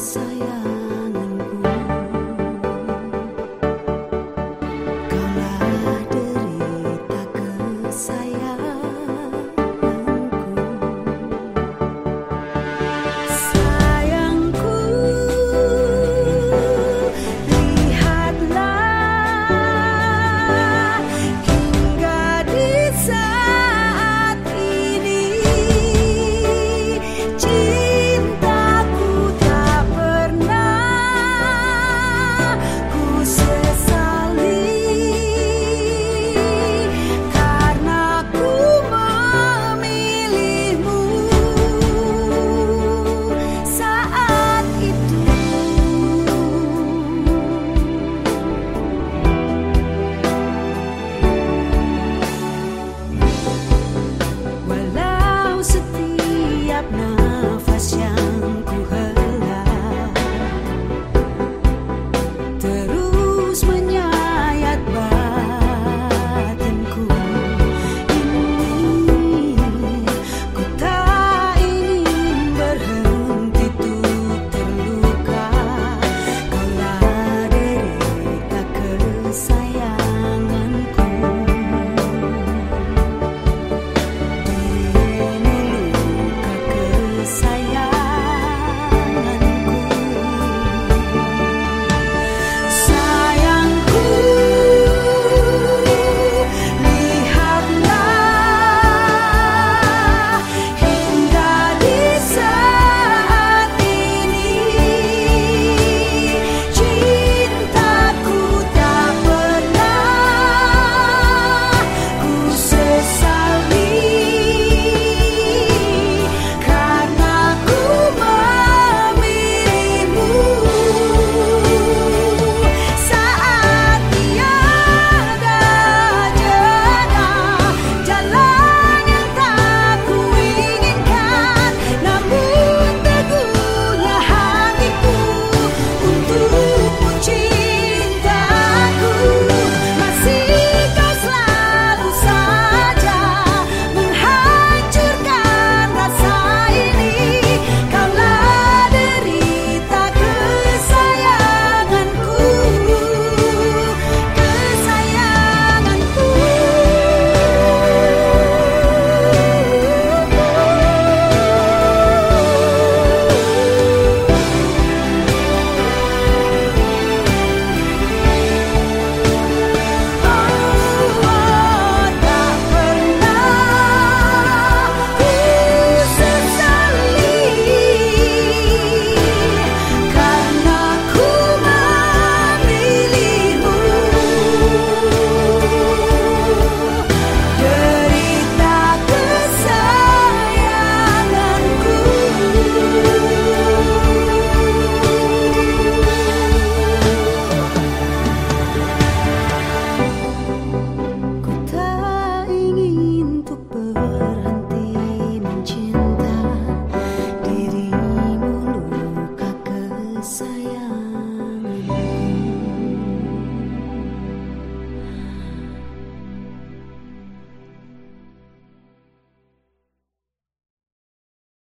So.